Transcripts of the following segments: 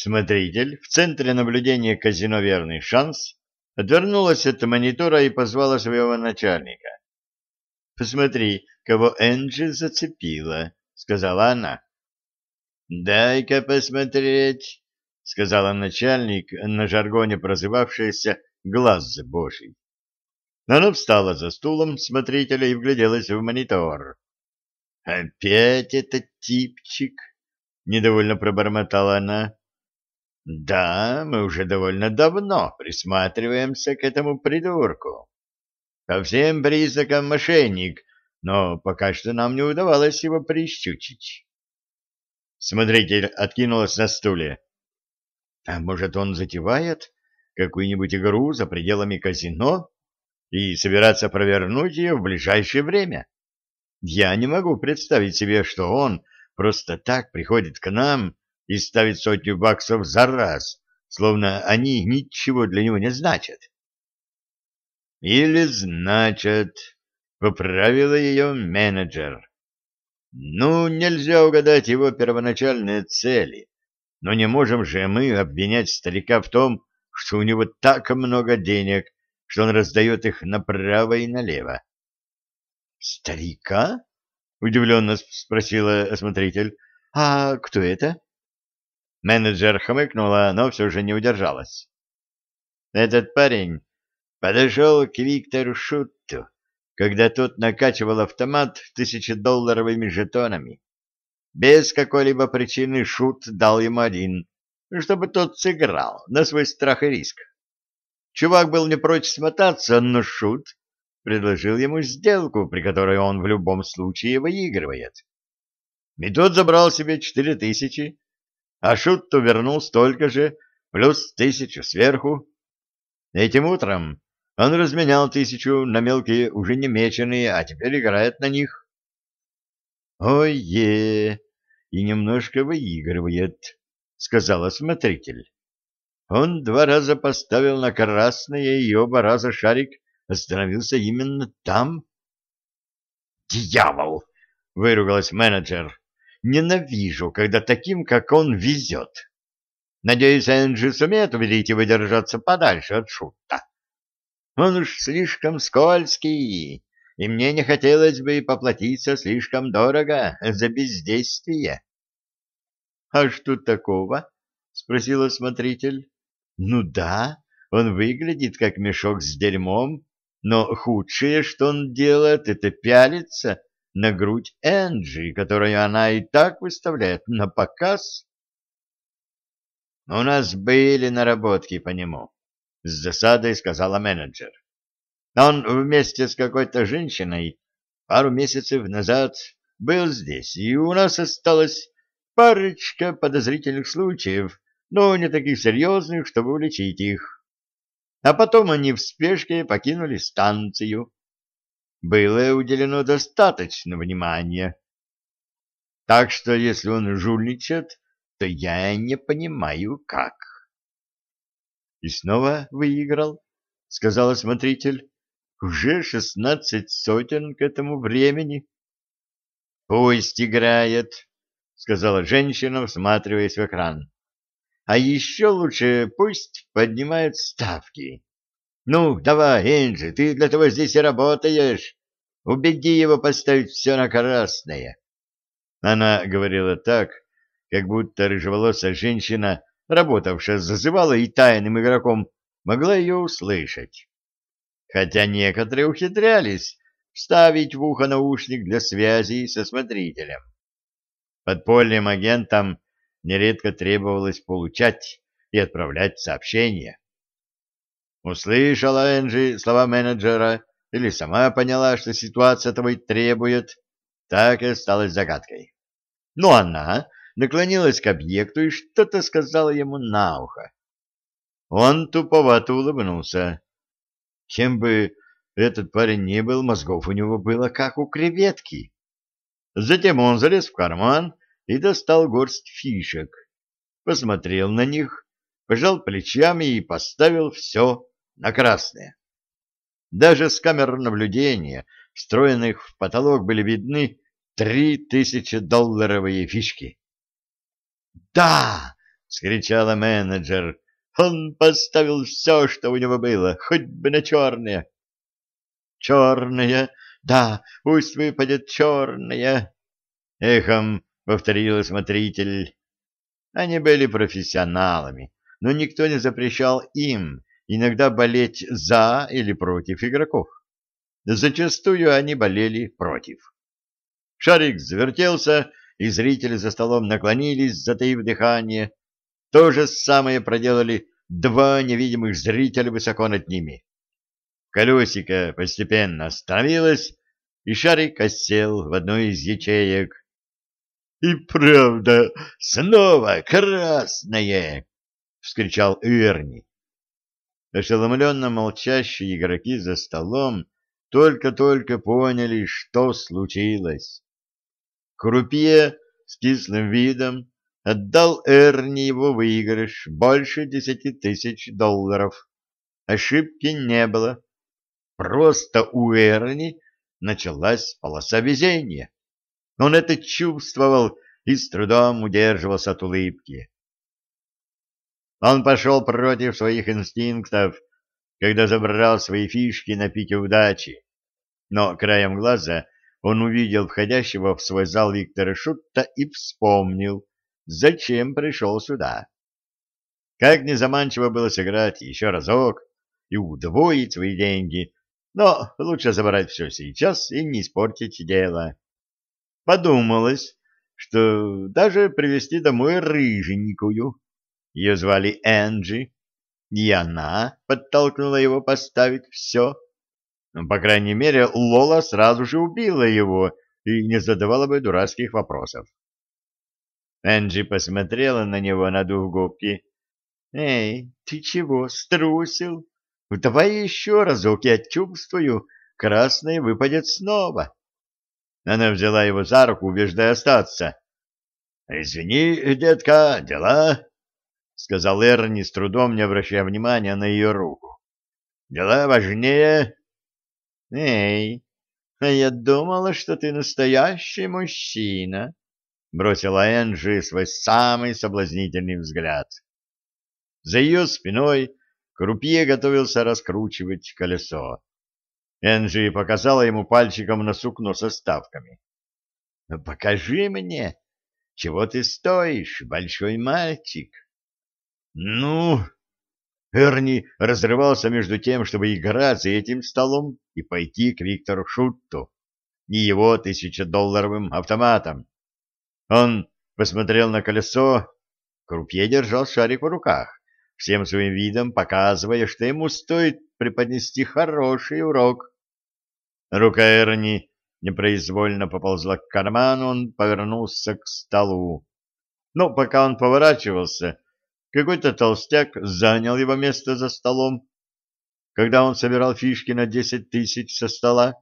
Смотритель в центре наблюдения казино «Верный шанс» отвернулась от монитора и позвала своего начальника. «Посмотри, кого Энджи зацепила», — сказала она. «Дай-ка посмотреть», — сказала начальник, на жаргоне прозывавшийся «глаз божий». Она встала за стулом смотрителя и вгляделась в монитор. «Опять этот типчик?» — недовольно пробормотала она. «Да, мы уже довольно давно присматриваемся к этому придурку. По всем признакам мошенник, но пока что нам не удавалось его прищучить». Смотритель откинулась на стуле. А может, он затевает какую-нибудь игру за пределами казино и собирается провернуть ее в ближайшее время? Я не могу представить себе, что он просто так приходит к нам и ставит сотню баксов за раз, словно они ничего для него не значат. Или значат, поправила ее менеджер. Ну, нельзя угадать его первоначальные цели, но не можем же мы обвинять старика в том, что у него так много денег, что он раздает их направо и налево. «Старика?» — удивленно спросила осмотритель. «А кто это?» Менеджер хмыкнула, но все же не удержалась. «Этот парень подошел к Виктору Шутту, когда тот накачивал автомат тысячедолларовыми жетонами. Без какой-либо причины Шут дал ему один, чтобы тот сыграл на свой страх и риск. Чувак был не прочь смотаться, но Шут предложил ему сделку, при которой он в любом случае выигрывает. И тот забрал себе четыре тысячи, а Шут вернул столько же, плюс тысячу сверху. Этим утром он разменял тысячу на мелкие, уже не меченые, а теперь играет на них. «Ой-е!» и немножко выигрывает, — сказала смотритель. Он два раза поставил на красное, и оба раза шарик остановился именно там. «Дьявол!» — выругалась менеджер. «Ненавижу, когда таким, как он, везет. Надеюсь, Энджи сумеет убедить его держаться подальше от шута». Он уж слишком скользкий, и мне не хотелось бы поплатиться слишком дорого за бездействие. — А что такого? — спросила смотритель. — Ну да, он выглядит как мешок с дерьмом, но худшее, что он делает, это пялиться на грудь Энджи, которую она и так выставляет на показ. — У нас были наработки по нему, — с засадой сказала менеджер. Он вместе с какой-то женщиной пару месяцев назад был здесь, и у нас осталось парочка подозрительных случаев, но не таких серьезных, чтобы уличить их. А потом они в спешке покинули станцию. Было уделено достаточно внимания. Так что, если он жульничает, то я не понимаю, как. — И снова выиграл, — сказал смотритель. — Уже шестнадцать сотен к этому времени. — Пусть играет, — сказала женщина, всматриваясь в экран. — А еще лучше пусть поднимают ставки. Ну, давай, Энджи, ты для того здесь и работаешь. Убеди его поставить все на красное. Она говорила так, как будто рыжеволосая женщина работавшая зазывала и тайным игроком, могла ее услышать. Хотя некоторые ухитрялись вставить в ухо наушник для связи со смотрителем. Подпольным агентам нередко требовалось получать и отправлять сообщения. Услышала Энджи слова менеджера или сама поняла, что ситуация того и требует, так и осталась загадкой. Но она наклонилась к объекту и что-то сказала ему на ухо. Он туповато улыбнулся. Кем бы этот парень ни был, мозгов у него было как у креветки. Затем он залез в карман и достал горсть фишек. Посмотрел на них, пожал плечами и поставил все на красное. Даже с камер наблюдения, встроенных в потолок, были видны три тысячи долларовые фишки. «Да!» — скричала менеджер. «Он поставил все, что у него было, хоть бы на черное». «Черное! Да, пусть выпадет черное!» — эхом повторил смотритель. Они были профессионалами, но никто не запрещал им иногда болеть за или против игроков. Зачастую они болели против. Шарик завертелся, и зрители за столом наклонились, затаив дыхание. То же самое проделали два невидимых зрителя высоко над ними. Колесико постепенно остановилось, и шарик осел в одной из ячеек. — И правда, снова красное! — вскричал Эрни. Ошеломленно молчащие игроки за столом только-только поняли, что случилось. Крупье с кислым видом отдал Эрни его выигрыш больше десяти тысяч долларов. Ошибки не было. Просто у Эрни началась полоса везения. Он это чувствовал и с трудом удерживался от улыбки. Он пошел против своих инстинктов, когда забрал свои фишки на пике удачи. Но краем глаза он увидел входящего в свой зал Виктора Шутта и вспомнил, зачем пришел сюда. Как незаманчиво было сыграть еще разок и удвоить свои деньги, но лучше забрать все сейчас и не испортить дело. Подумалось, что даже привезти домой рыженькую, ее звали Энджи, и она подтолкнула его поставить все. Ну, по крайней мере, Лола сразу же убила его и не задавала бы дурацких вопросов. Энджи посмотрела на него, надув губки. «Эй, ты чего, струсил? Давай еще разок, я чувствую, красный выпадет снова». Она взяла его за руку, убеждая остаться. «Извини, детка, дела?» — сказал Эрни, с трудом не обращая внимания на ее руку. «Дела важнее?» «Эй, а я думала, что ты настоящий мужчина», — бросила Энджи свой самый соблазнительный взгляд. За ее спиной Крупье готовился раскручивать колесо. Энджи показала ему пальчиком на сукно со ставками. «Ну, покажи мне, чего ты стоишь, большой мальчик». «Ну...» Эрни разрывался между тем, чтобы играть за этим столом и пойти к Виктору Шутту и его тысячедолларовым автоматом. Он посмотрел на колесо, крупье держал шарик в руках, всем своим видом показывая, что ему стоит преподнести хороший урок. Рука Эрни непроизвольно поползла к карману, он повернулся к столу. Но пока он поворачивался, какой-то толстяк занял его место за столом. Когда он собирал фишки на десять тысяч со стола,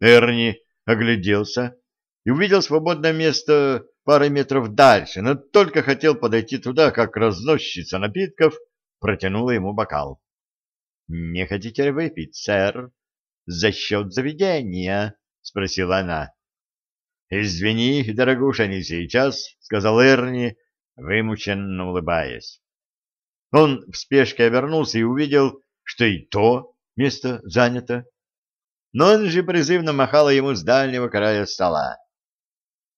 Эрни огляделся и увидел свободное место парой метров дальше, но только хотел подойти туда, как разносчица напитков протянула ему бокал. — Не хотите ли выпить, сэр? За счет заведения? — спросила она. — Извини, дорогуша, не сейчас, — сказал Эрни, вымученно улыбаясь. Он в спешке обернулся и увидел, что и то место занято. Но он же призывно махал ему с дальнего края стола.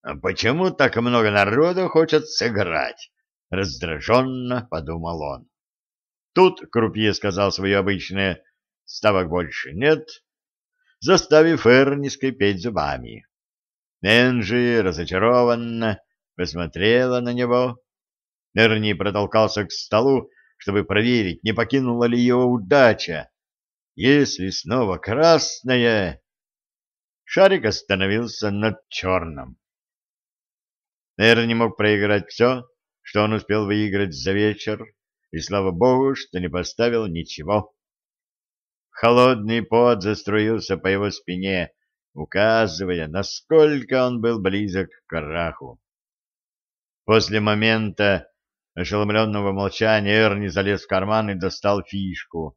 «А «Почему так много народу хочет сыграть?» — раздраженно подумал он. Тут Крупье сказал свое обычное «ставок больше нет», заставив Эрни скрипеть зубами. Энджи разочарованно посмотрела на него, Эрни протолкался к столу, чтобы проверить, не покинула ли его удача. Если снова красная... Шарик остановился над черным. Эрни мог проиграть все, что он успел выиграть за вечер, и слава богу, что не поставил ничего. Холодный пот заструился по его спине, указывая, насколько он был близок к краху. После момента, ошеломленного молчания Эрни залез в карман и достал фишку.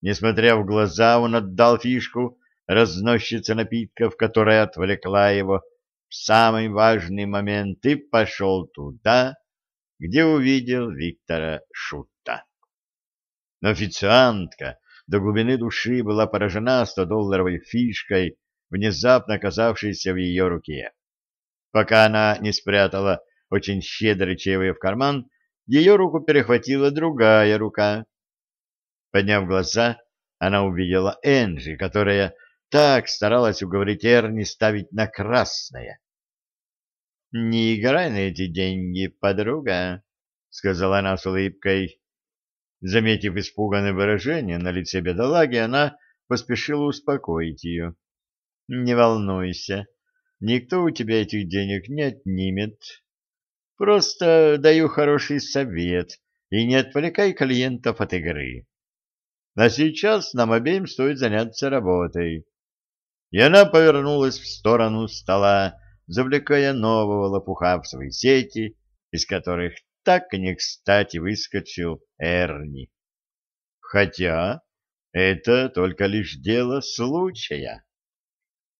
Несмотря в глаза, он отдал фишку разносчице напитков, которая отвлекла его в самый важный момент, и пошел туда, где увидел Виктора Шутта. Но официантка до глубины души была поражена 100-долларовой фишкой, внезапно оказавшейся в ее руке. Пока она не спрятала очень щедрые чаевые в карман, ее руку перехватила другая рука. Подняв глаза, она увидела Энджи, которая так старалась уговорить Эрни ставить на красное. — Не играй на эти деньги, подруга, — сказала она с улыбкой. Заметив испуганное выражение на лице бедолаги, она поспешила успокоить ее. — Не волнуйся, никто у тебя этих денег не отнимет. Просто даю хороший совет и не отвлекай клиентов от игры. А сейчас нам обеим стоит заняться работой. И она повернулась в сторону стола, завлекая нового лопуха в свои сети, из которых так не кстати выскочил Эрни. Хотя это только лишь дело случая.